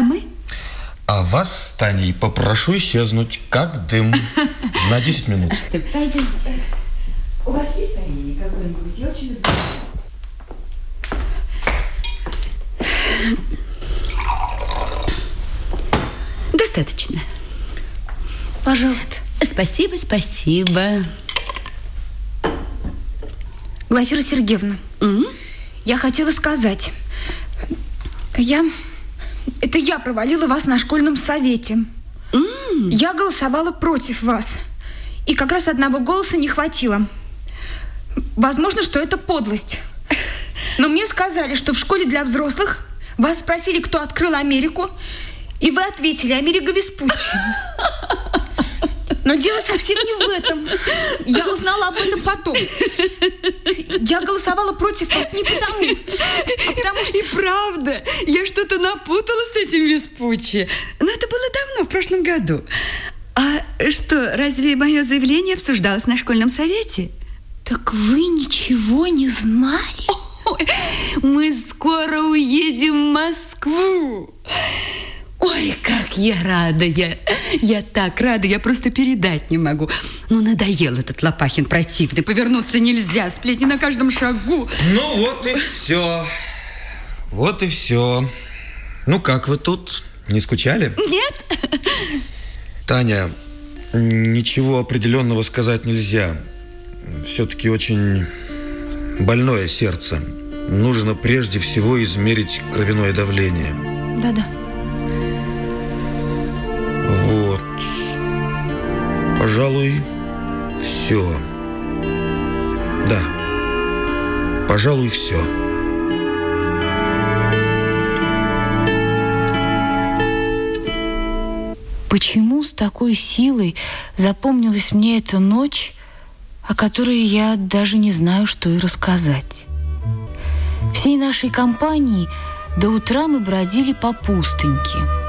А мы? А вас с Таней попрошу исчезнуть, как дым, на 10 минут. Пойдемте. У вас есть варенье какое-нибудь? Я очень люблю. Достаточно. Пожалуйста. Спасибо, спасибо. Глафира Сергеевна, М? я хотела сказать. Я... Это я провалила вас на школьном совете. Я голосовала против вас. И как раз одного голоса не хватило. Возможно, что это подлость. Но мне сказали, что в школе для взрослых вас спросили, кто открыл Америку, и вы ответили Америка Веспуччи. Но дело совсем не в этом. Я узнала об этом потом. Я голосовала против вас не потому, а потому что... И правда, я что-то напутала с этим Веспуччи. Но это было давно, в прошлом году. А что, разве мое заявление обсуждалось на школьном совете? Так вы ничего не знали? Ой, мы скоро уедем в Москву. Ой, как я рада, я, я так рада, я просто передать не могу. Ну, надоел этот Лопахин противный, повернуться нельзя, сплетни на каждом шагу. Ну вот и все. Вот и все. Ну как вы тут? Не скучали? Нет? Таня, ничего определенного сказать нельзя. Все-таки очень больное сердце. Нужно прежде всего измерить кровяное давление. Да-да. Пожалуй, все. Да. Пожалуй, все. Почему с такой силой запомнилась мне эта ночь, о которой я даже не знаю, что и рассказать? Всей нашей компании до утра мы бродили по пустыньке.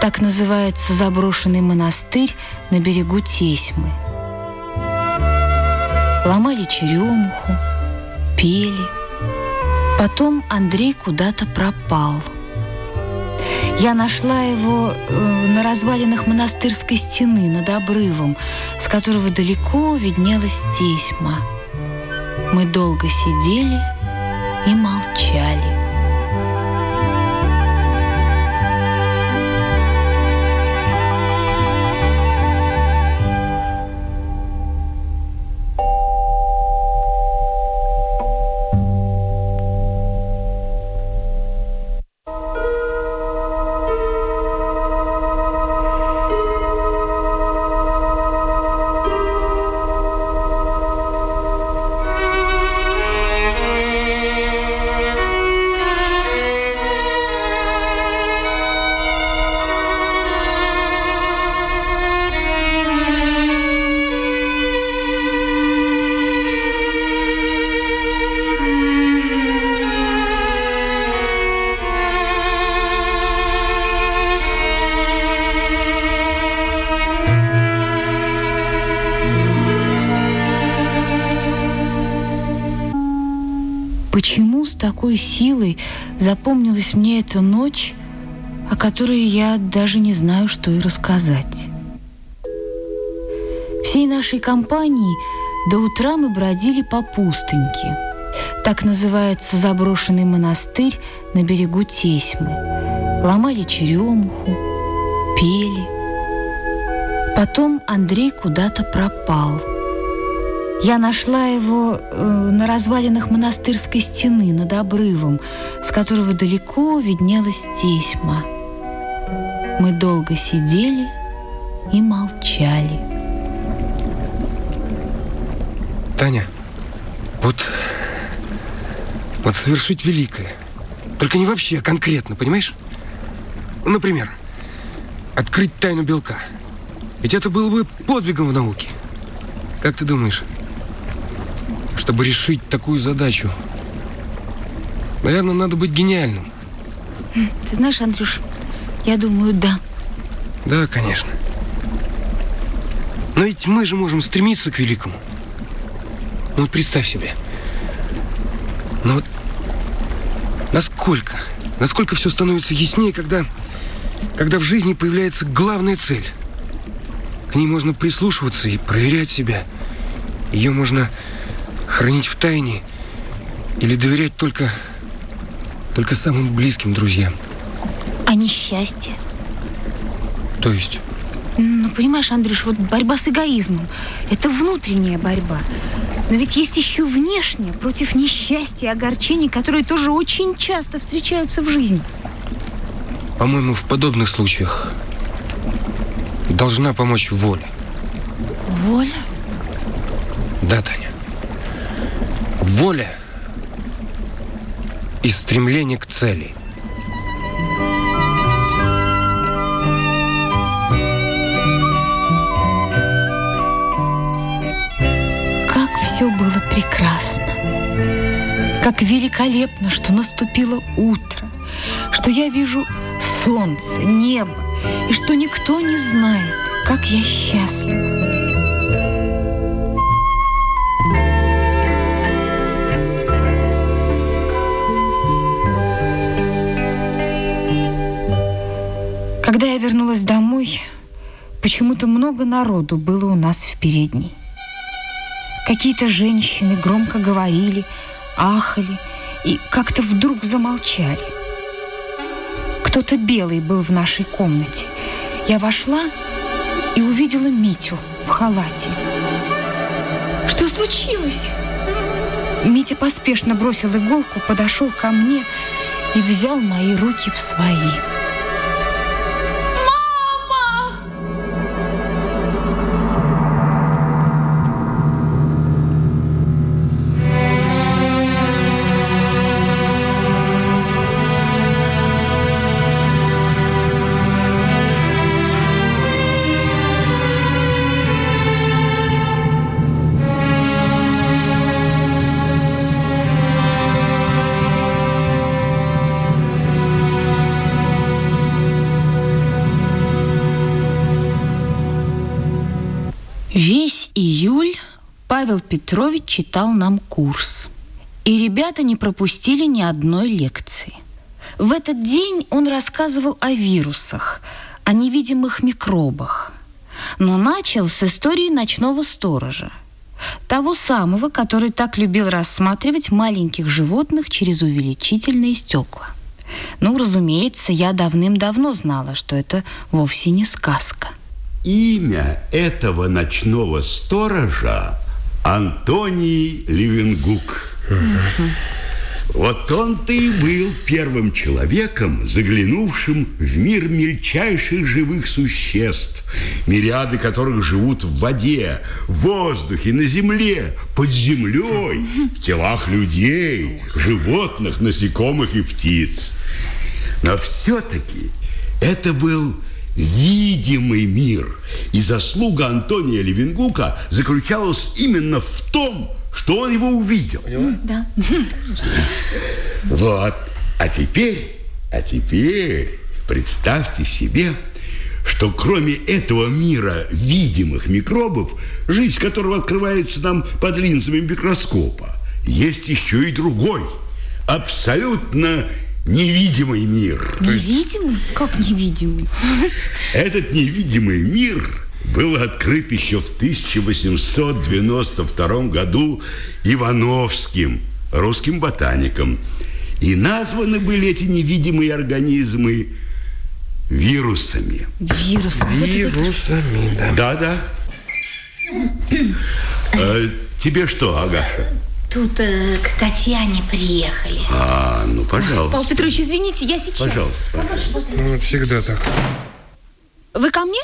Так называется заброшенный монастырь на берегу Тесьмы. Ломали черемуху, пели. Потом Андрей куда-то пропал – я нашла его э, на развалинах монастырской стены над обрывом, с которого далеко виднелась тесьма. Мы долго сидели и молчали. Силой запомнилась мне эта ночь, о которой я даже не знаю, что и рассказать? Всей нашей компании до утра мы бродили по пустыньке. Так называется заброшенный монастырь на берегу Тесьмы. Ломали черемуху, пели. Потом Андрей куда-то пропал – я нашла его э, на развалинах монастырской стены над обрывом, с которого далеко виднелась тесьма. Мы долго сидели и молчали. Таня, вот, вот совершить великое. Только не вообще, а конкретно, понимаешь? Например, открыть тайну белка. Ведь это было бы подвигом в науке. Как ты думаешь, чтобы решить такую задачу, наверное, надо быть гениальным. Ты знаешь, Андрюш, я думаю, да. Да, конечно. Но ведь мы же можем стремиться к великому. Ну вот представь себе. Ну вот насколько, насколько все становится яснее, когда, когда в жизни появляется главная цель. К ней можно прислушиваться и проверять себя. Ее можно хранить в тайне или доверять только, только самым близким друзьям. А несчастье? То есть? Ну, понимаешь, Андрюш, вот борьба с эгоизмом – это внутренняя борьба. Но ведь есть еще внешняя, против несчастья и огорчений, которые тоже очень часто встречаются в жизни. По-моему, в подобных случаях должна помочь воля. Воля? Да, Таня. Воля и стремление к цели. Как все было прекрасно. Как великолепно, что наступило утро, что я вижу солнце, небо, и что никто не знает, как я счастлива. Когда я вернулась домой, почему-то много народу было у нас в передней. Какие-то женщины громко говорили, ахали и как-то вдруг замолчали. Кто-то белый был в нашей комнате. Я вошла и увидела Митю в халате. Что случилось? Митя поспешно бросил иголку, подошел ко мне и взял мои руки в свои. Павел Петрович читал нам курс. И ребята не пропустили ни одной лекции. В этот день он рассказывал о вирусах, о невидимых микробах. Но начал с истории ночного сторожа. Того самого, который так любил рассматривать маленьких животных через увеличительные стекла. Ну, разумеется, я давным-давно знала, что это вовсе не сказка. Имя этого ночного сторожа Антоний Левенгук. Вот он-то и был первым человеком, заглянувшим в мир мельчайших живых существ, мириады которых живут в воде, в воздухе, на земле, под землей, в телах людей, животных, насекомых и птиц. Но все-таки это был видимый мир. И заслуга Антония Левенгука заключалась именно в том, что он его увидел. Да. Вот. А теперь, а теперь представьте себе, что кроме этого мира видимых микробов, жизнь которого открывается нам под линзами микроскопа, есть еще и другой, абсолютно невидимый мир. Невидимый? Как невидимый? Этот невидимый мир был открыт еще в 1892 году Ивановским, русским ботаником. И названы были эти невидимые организмы вирусами. Вирус. Вирусами, да. Да-да. Э, Тебе что, Агаша? Тут э, к Татьяне приехали. А, ну, Павел пожалуйста. Петрович, извините, я сейчас. Пожалуйста. Ну, вот всегда так. Вы ко мне?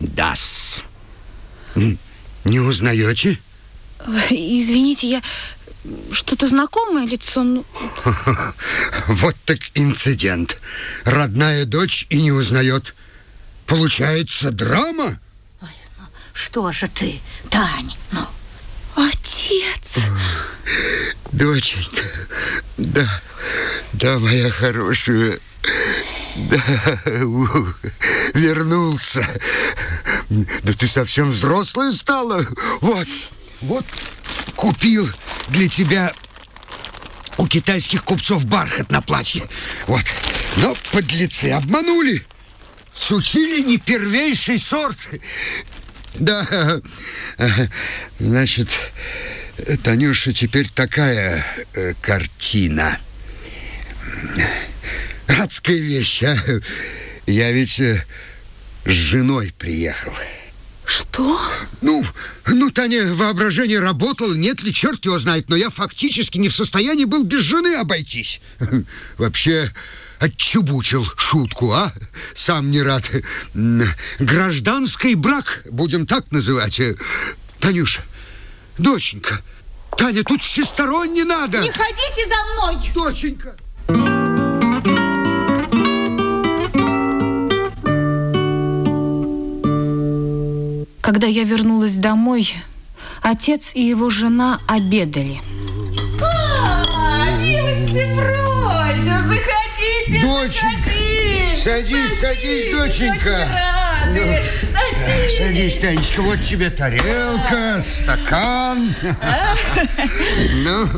Дас. М, Не узнаете? Ой, Извините, я что-то знакомое лицо. Ну, Вот так инцидент. Родная дочь и не узнает. Получается драма? Что же ты, Тань? Ну, отец. Доченька, да, да, моя хорошая, да, ух, вернулся. Да ты совсем взрослая стала. Вот, вот, купил для тебя у китайских купцов бархат на платье. Вот, но подлецы обманули. Сучили не первейший сорт. Да, значит, Танюша, теперь такая э, картина. Адская вещь, а? Я ведь э, с женой приехал. Что? Ну, ну, Таня, воображение работало, нет ли, черт его знает, но я фактически не в состоянии был без жены обойтись. Вообще, отчебучил шутку, а? Сам не рад. Гражданский брак, будем так называть. Танюша, доченька, Таня, тут всесторонне надо. Не ходите за мной! Доченька. Когда я вернулась домой, отец и его жена обедали. А, милости просим, заходите, Доченька, заходите. садись, садись, доченька. Очень рады. Садись. Садись, Танечка, вот тебе тарелка, стакан. Ну,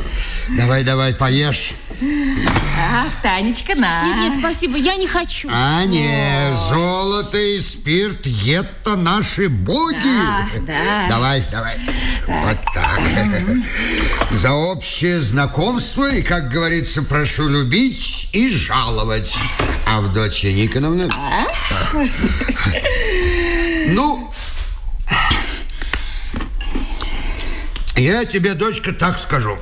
давай, давай, поешь. Ах, Танечка, на. Нет, нет, спасибо, я не хочу. А не, золото и спирт это наши боги. Да, да. Давай, давай. Вот так. За общее знакомство и, как говорится, прошу любить и жаловать. Авдотья Никоновна. Ну, я тебе, дочка, так скажу.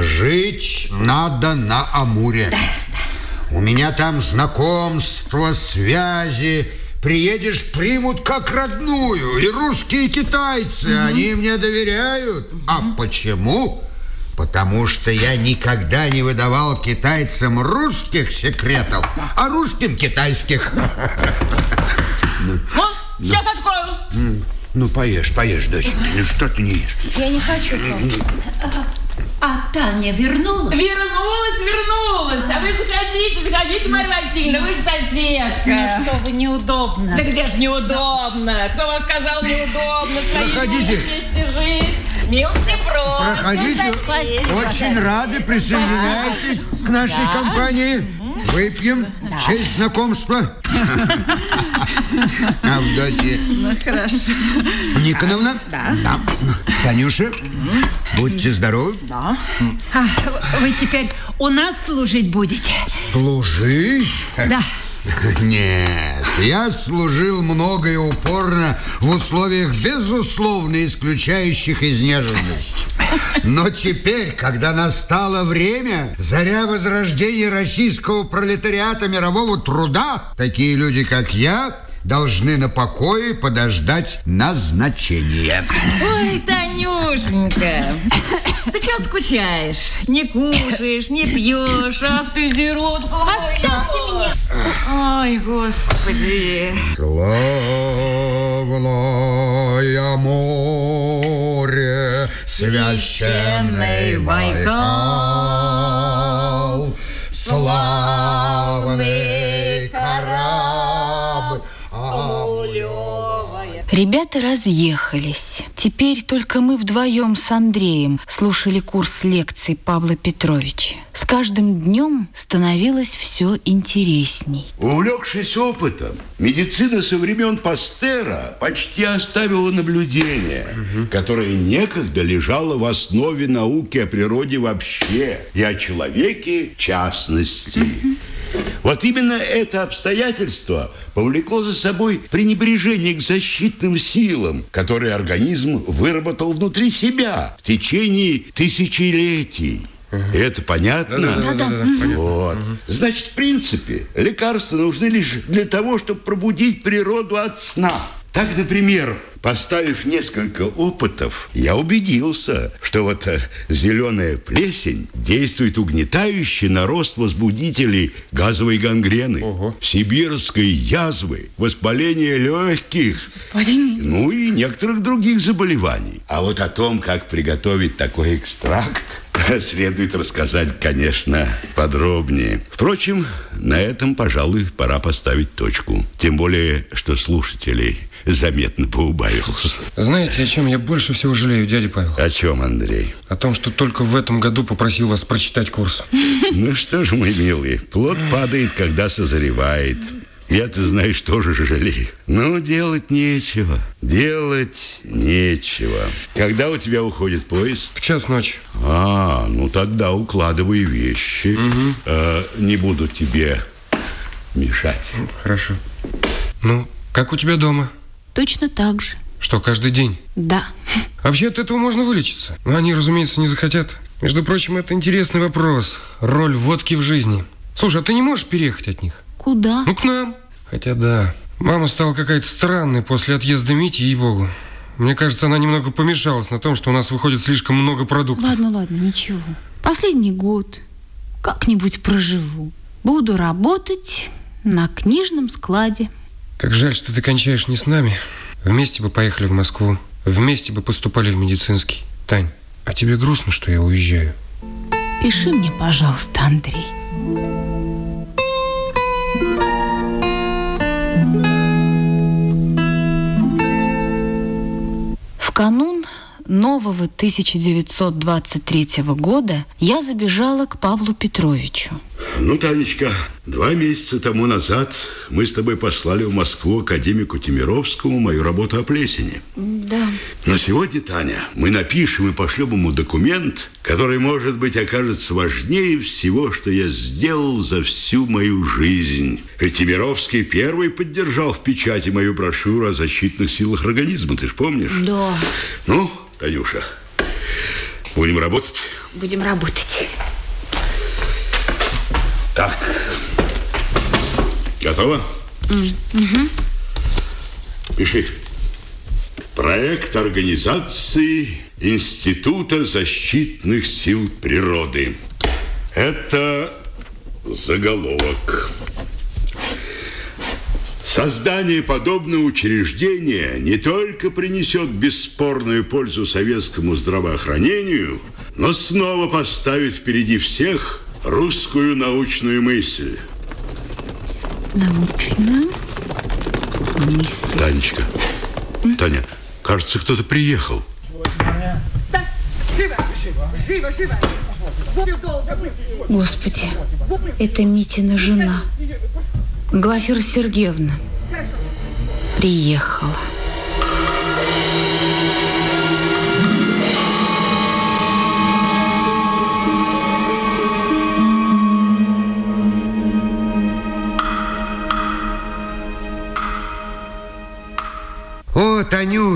Жить надо на Амуре. У меня там знакомства, связи. Приедешь, примут как родную. И русские, и китайцы. Они мне доверяют. А почему? Потому что я никогда не выдавал китайцам русских секретов, а русским китайских. О, сейчас открою. Ну, поешь, поешь, доченька. Ну, что ты не ешь? Я не хочу. А Таня вернулась? Вернулась, вернулась. А вы заходите, заходите, Марья Васильевна, вы же соседка. Ну что вы, неудобно. Да где же неудобно? Кто вам сказал неудобно? Проходите. вместе жить. Милости просим. Проходите. Очень рады, присоединяйтесь к нашей компании. Выпьем в честь знакомства. Авдотья. Ну, хорошо. Никоновна. Да. Танюша, будьте здоровы. А, вы теперь у нас служить будете? Служить? Да. Нет, я служил много и упорно в условиях безусловно исключающих изнеженность. Но теперь, когда настало время, заря возрождения российского пролетариата мирового труда, такие люди, как я, должны на покое подождать назначения. Ой, Танюшенька, ты что скучаешь? Не кушаешь, не пьешь, ах ты зеротка. Оставьте меня. Ой, господи. Славное море, священный Байкал, славный Ребята разъехались. Теперь только мы вдвоем с Андреем слушали курс лекций Павла Петровича. С каждым днем становилось все интересней. Увлекшись опытом, медицина со времен Пастера почти оставила наблюдение, которое некогда лежало в основе науки о природе вообще и о человеке в частности. Вот именно это обстоятельство повлекло за собой пренебрежение к защитным силам, которые организм выработал внутри себя в течение тысячелетий. Это понятно? Да, да, да, Вот. Значит, в принципе, лекарства нужны лишь для того, чтобы пробудить природу от сна. Так, например, поставив несколько опытов, я убедился, что вот э, зеленая плесень действует угнетающе на рост возбудителей газовой гангрены, сибирской язвы, воспаления легких, ну и некоторых других заболеваний. А вот о том, как приготовить такой экстракт, следует рассказать, конечно, подробнее. Впрочем, на этом, пожалуй, пора поставить точку. Тем более, что слушателей заметно поубавилось. Знаете, о чем я больше всего жалею, дядя Павел? О чем, Андрей? О том, что только в этом году попросил вас прочитать курс. Ну что ж, мой милый, плод падает, когда созревает. Я, ты знаешь, тоже жалею. Но делать нечего. Делать нечего. Когда у тебя уходит поезд? В час ночи. А, ну тогда укладывай вещи. Угу. Э, не буду тебе мешать. Хорошо. Ну, как у тебя дома? Точно так же. Что, каждый день? Да. Вообще от этого можно вылечиться. Но они, разумеется, не захотят. Между прочим, это интересный вопрос. Роль водки в жизни. Слушай, а ты не можешь переехать от них? Куда? Ну, к нам. Хотя да, мама стала какая-то странной после отъезда Мити, ей-богу. Мне кажется, она немного помешалась на том, что у нас выходит слишком много продуктов. Ладно, ладно, ничего. Последний год. Как-нибудь проживу. Буду работать на книжном складе. Как жаль, что ты кончаешь не с нами. Вместе бы поехали в Москву. Вместе бы поступали в медицинский. Тань, а тебе грустно, что я уезжаю? Пиши мне, пожалуйста, Андрей. В канун нового 1923 года я забежала к Павлу Петровичу. Ну, Танечка, два месяца тому назад мы с тобой послали в Москву академику Тимировскому мою работу о плесени. Да. Но сегодня, Таня, мы напишем и пошлем ему документ, который, может быть, окажется важнее всего, что я сделал за всю мою жизнь. Ведь Тимировский первый поддержал в печати мою брошюру о защитных силах организма, ты же помнишь? Да. Ну, Танюша, будем работать? Будем работать. Так. Готово? Угу. Пиши. Проект организации Института защитных сил природы. Это заголовок. Создание подобного учреждения не только принесет бесспорную пользу советскому здравоохранению, но снова поставит впереди всех русскую научную мысль. Научную мысль. Танечка, Таня, кажется, кто-то приехал. Живо, живо, живо. Господи, это Митина жена. Глафира Сергеевна приехала.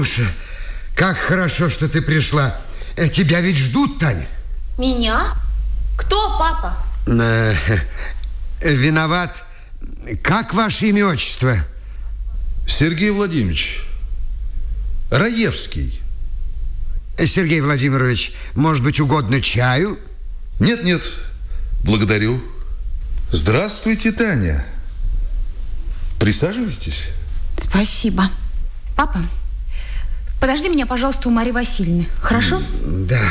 Танюша, как хорошо, что ты пришла. Э, Тебя ведь ждут, Таня. Меня? Кто, папа? Э, Виноват. Как ваше имя отчество? Сергей Владимирович. Раевский. Сергей Владимирович, может быть, угодно чаю? Нет, нет, благодарю. Здравствуйте, Таня. Присаживайтесь. Спасибо. Папа, подожди меня, пожалуйста, у Марии Васильевны. Хорошо? Да.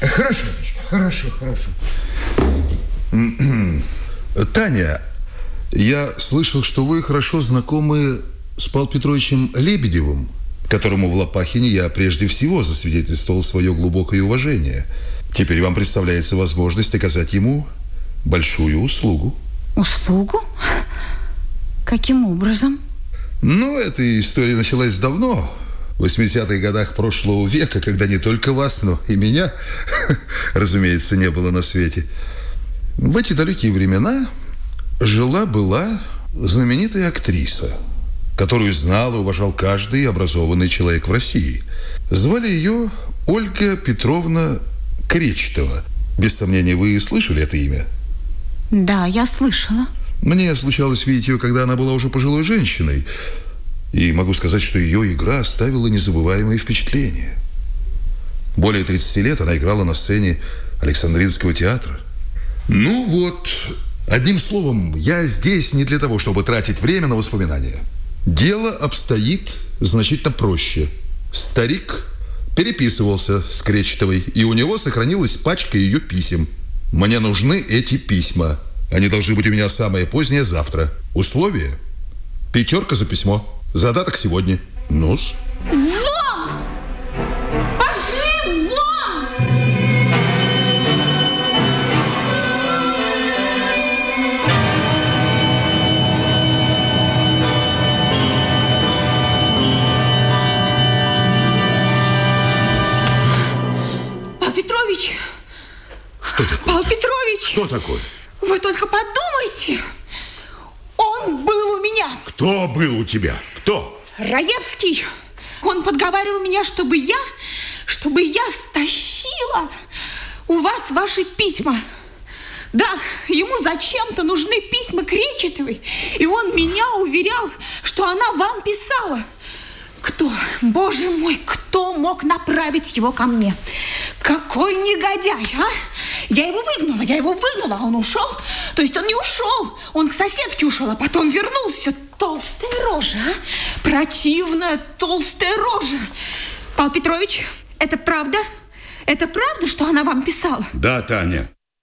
Хорошо, хорошо, хорошо. Таня, я слышал, что вы хорошо знакомы с Павлом Петровичем Лебедевым, которому в Лопахине я прежде всего засвидетельствовал свое глубокое уважение. Теперь вам представляется возможность оказать ему большую услугу. Услугу? Каким образом? Ну, эта история началась давно, 80-х годах прошлого века, когда не только вас, но и меня, разумеется, не было на свете. В эти далекие времена жила-была знаменитая актриса, которую знал и уважал каждый образованный человек в России. Звали ее Ольга Петровна Кречетова. Без сомнения, вы слышали это имя? Да, я слышала. Мне случалось видеть ее, когда она была уже пожилой женщиной. И могу сказать, что ее игра оставила незабываемые впечатления. Более 30 лет она играла на сцене Александринского театра. Ну вот, одним словом, я здесь не для того, чтобы тратить время на воспоминания. Дело обстоит значительно проще. Старик переписывался с Кречетовой, и у него сохранилась пачка ее писем. Мне нужны эти письма. Они должны быть у меня самое позднее завтра. Условие? Пятерка за письмо. Задаток сегодня. Нус. Вон! Пошли вон! Павел Петрович! Что такое? Павел Петрович! Что такое? Вы только подумайте! Он был у меня! Кто был у тебя? Кто? Раевский. Он подговаривал меня, чтобы я, чтобы я стащила у вас ваши письма. Да, ему зачем-то нужны письма Кречетовой. И он меня уверял, что она вам писала. Кто, боже мой, кто мог направить его ко мне? Какой негодяй, а? Я его выгнала, я его выгнала, а он ушел. То есть он не ушел, он к соседке ушел, а потом вернулся. Толстая рожа, а? Противная толстая рожа. Павел Петрович, это правда? Это правда, что она вам писала? Да, Таня.